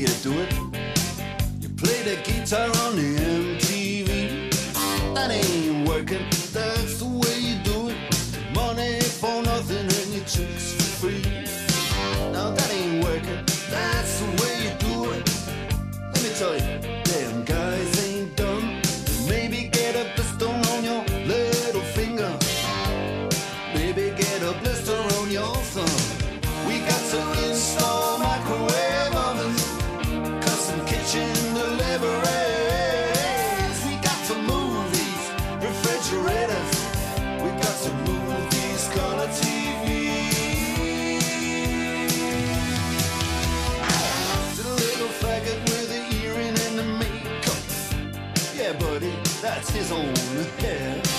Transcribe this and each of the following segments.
you do it. You play the guitar on the amp. buddy, that's his own hair.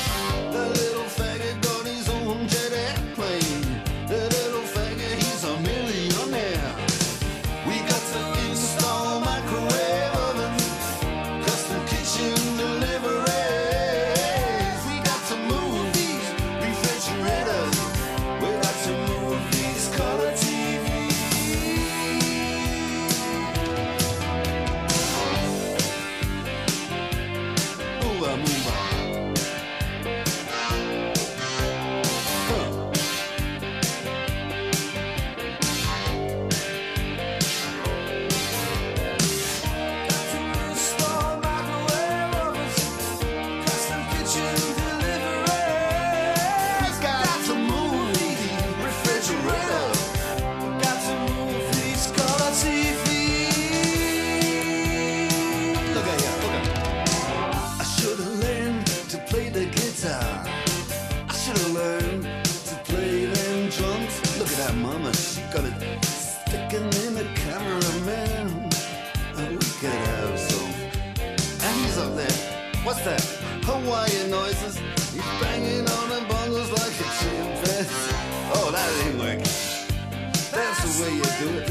What's that? Hawaiian noises. He's banging on the bongos like a chimpanzee. Oh, that ain't working. That's the way you do it.